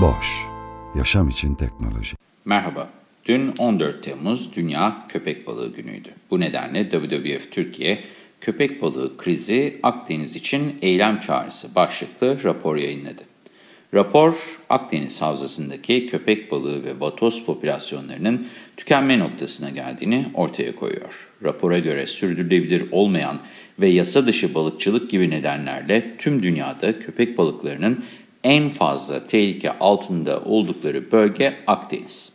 Boş, yaşam için teknoloji. Merhaba, dün 14 Temmuz Dünya Köpek Balığı Günü'ydü. Bu nedenle WWF Türkiye, Köpek Balığı Krizi Akdeniz için Eylem Çağrısı başlıklı rapor yayınladı. Rapor, Akdeniz Havzası'ndaki köpek balığı ve vatoz popülasyonlarının tükenme noktasına geldiğini ortaya koyuyor. Rapora göre sürdürülebilir olmayan ve yasa dışı balıkçılık gibi nedenlerle tüm dünyada köpek balıklarının en fazla tehlike altında oldukları bölge Akdeniz.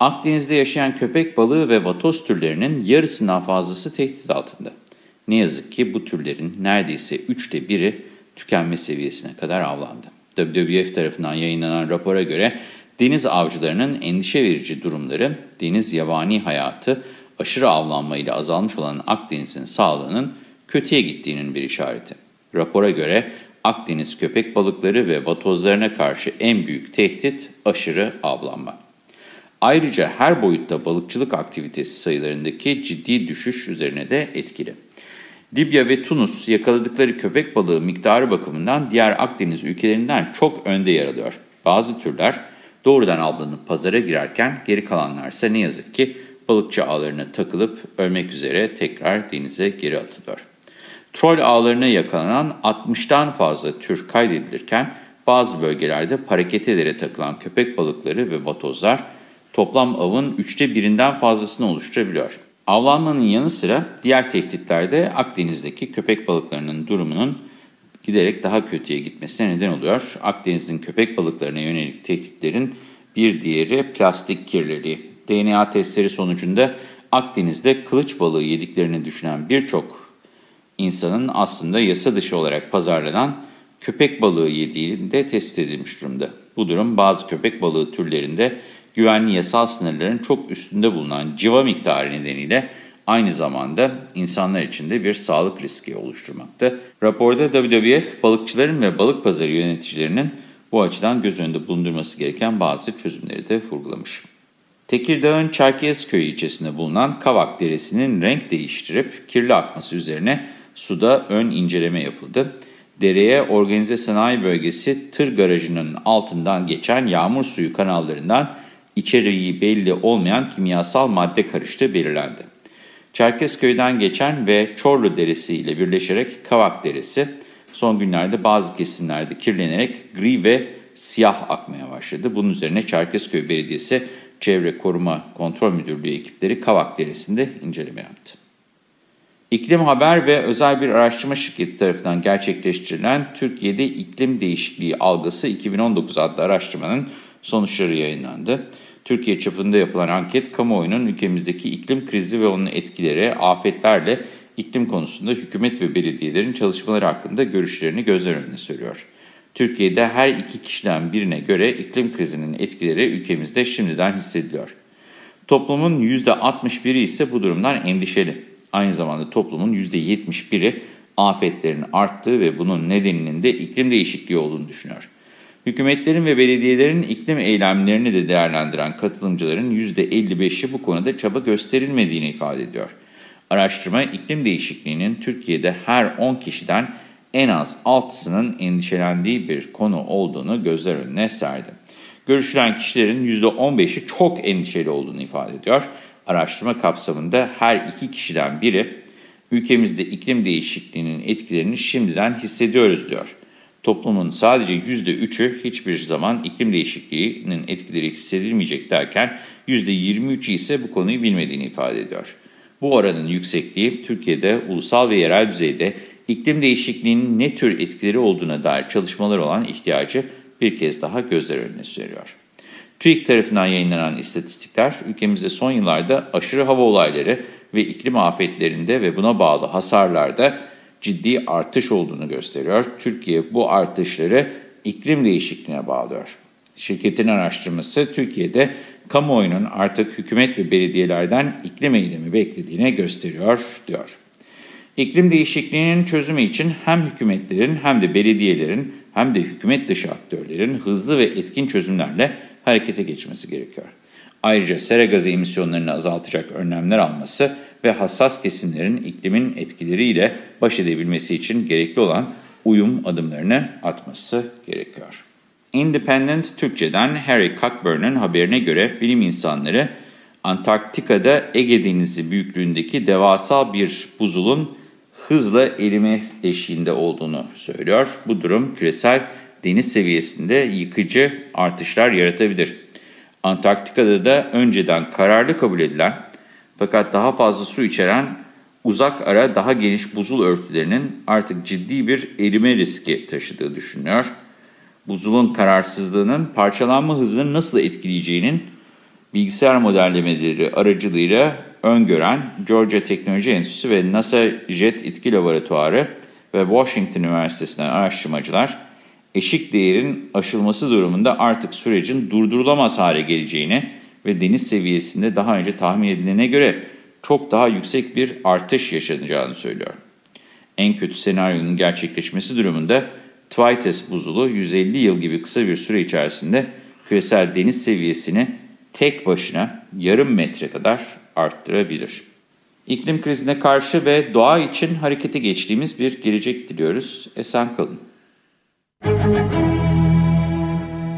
Akdeniz'de yaşayan köpek balığı ve vatoz türlerinin yarısından fazlası tehdit altında. Ne yazık ki bu türlerin neredeyse üçte biri tükenme seviyesine kadar avlandı. WWF tarafından yayınlanan rapora göre deniz avcılarının endişe verici durumları, deniz yabani hayatı, aşırı avlanmayla azalmış olan Akdeniz'in sağlığının kötüye gittiğinin bir işareti. Rapora göre Akdeniz köpek balıkları ve vatozlarına karşı en büyük tehdit aşırı avlanma. Ayrıca her boyutta balıkçılık aktivitesi sayılarındaki ciddi düşüş üzerine de etkili. Libya ve Tunus yakaladıkları köpek balığı miktarı bakımından diğer Akdeniz ülkelerinden çok önde yer alıyor. Bazı türler doğrudan avlanıp pazara girerken geri kalanlarsa ne yazık ki balıkçı ağlarına takılıp ölmek üzere tekrar denize geri atılıyor. Troll ağlarına yakalanan 60'tan fazla tür kaydedilirken bazı bölgelerde paraketelere takılan köpek balıkları ve vatozlar toplam avın üçte birinden fazlasını oluşturabiliyor. Avlanmanın yanı sıra diğer tehditlerde Akdeniz'deki köpek balıklarının durumunun giderek daha kötüye gitmesine neden oluyor. Akdeniz'in köpek balıklarına yönelik tehditlerin bir diğeri plastik kirliliği. DNA testleri sonucunda Akdeniz'de kılıç balığı yediklerini düşünen birçok insanın aslında yasa dışı olarak pazarlanan köpek balığı yediği de tespit edilmiş durumda. Bu durum bazı köpek balığı türlerinde güvenli yasal sınırların çok üstünde bulunan civa miktarı nedeniyle aynı zamanda insanlar için de bir sağlık riski oluşturmakta. Raporda WWF balıkçıların ve balık pazarı yöneticilerinin bu açıdan göz önünde bulundurması gereken bazı çözümleri de vurgulamış. Tekirdağ'ın Çerkezköy ilçesinde bulunan Kavak Deresi'nin renk değiştirip kirli akması üzerine suda ön inceleme yapıldı. Dereye organize sanayi bölgesi tır garajının altından geçen yağmur suyu kanallarından içeriği belli olmayan kimyasal madde karıştığı belirlendi. Çerkezköy'den geçen ve Çorlu Deresi ile birleşerek Kavak Deresi son günlerde bazı kesimlerde kirlenerek gri ve siyah akmaya başladı. Bunun üzerine Çerkezköy Belediyesi Çevre Koruma Kontrol Müdürlüğü ekipleri Kavak Deresi'nde inceleme yaptı. İklim Haber ve özel bir araştırma şirketi tarafından gerçekleştirilen Türkiye'de İklim Değişikliği Algısı 2019 adlı araştırmanın sonuçları yayınlandı. Türkiye çapında yapılan anket, kamuoyunun ülkemizdeki iklim krizi ve onun etkileri, afetlerle iklim konusunda hükümet ve belediyelerin çalışmaları hakkında görüşlerini gözler önüne sürüyor. Türkiye'de her iki kişiden birine göre iklim krizinin etkileri ülkemizde şimdiden hissediliyor. Toplumun %61'i ise bu durumdan endişeli. Aynı zamanda toplumun %71'i afetlerin arttığı ve bunun nedeninin de iklim değişikliği olduğunu düşünüyor. Hükümetlerin ve belediyelerin iklim eylemlerini de değerlendiren katılımcıların %55'i bu konuda çaba gösterilmediğini ifade ediyor. Araştırma iklim değişikliğinin Türkiye'de her 10 kişiden en az 6'sının endişelendiği bir konu olduğunu gözler önüne serdi. Görüşülen kişilerin %15'i çok endişeli olduğunu ifade ediyor. Araştırma kapsamında her iki kişiden biri ülkemizde iklim değişikliğinin etkilerini şimdiden hissediyoruz diyor. Toplumun sadece %3'ü hiçbir zaman iklim değişikliğinin etkileri hissedilmeyecek derken %23'ü ise bu konuyu bilmediğini ifade ediyor. Bu oranın yüksekliği Türkiye'de ulusal ve yerel düzeyde iklim değişikliğinin ne tür etkileri olduğuna dair çalışmalar olan ihtiyacı bir kez daha gözler önüne seriyor. TÜİK tarafından yayınlanan istatistikler ülkemizde son yıllarda aşırı hava olayları ve iklim afetlerinde ve buna bağlı hasarlarda ciddi artış olduğunu gösteriyor. Türkiye bu artışları iklim değişikliğine bağlıyor. Şirketin araştırması Türkiye'de kamuoyunun artık hükümet ve belediyelerden iklim eylemi beklediğine gösteriyor, diyor. İklim değişikliğinin çözümü için hem hükümetlerin hem de belediyelerin hem de hükümet dışı aktörlerin hızlı ve etkin çözümlerle harekete geçmesi gerekiyor. Ayrıca sera gazı emisyonlarını azaltacak önlemler alması ve hassas kesimlerin iklimin etkileriyle baş edebilmesi için gerekli olan uyum adımlarını atması gerekiyor. Independent Türkçe'den Harry Cockburn'un haberine göre bilim insanları Antarktika'da Ege Denizi büyüklüğündeki devasa bir buzulun hızla erime eşiğinde olduğunu söylüyor. Bu durum küresel deniz seviyesinde yıkıcı artışlar yaratabilir. Antarktika'da da önceden kararlı kabul edilen fakat daha fazla su içeren uzak ara daha geniş buzul örtülerinin artık ciddi bir erime riski taşıdığı düşünülüyor. Buzulun kararsızlığının parçalanma hızını nasıl etkileyeceğinin bilgisayar modellemeleri aracılığıyla öngören Georgia Teknoloji Enstitüsü ve NASA Jet İtki Laboratuvarı ve Washington Üniversitesi'nden araştırmacılar eşik değerin aşılması durumunda artık sürecin durdurulamaz hale geleceğini ve deniz seviyesinde daha önce tahmin edilene göre çok daha yüksek bir artış yaşanacağını söylüyor. En kötü senaryonun gerçekleşmesi durumunda Twites buzulu 150 yıl gibi kısa bir süre içerisinde küresel deniz seviyesini tek başına yarım metre kadar arttırabilir. İklim krizine karşı ve doğa için harekete geçtiğimiz bir gelecek diliyoruz. Esen kalın.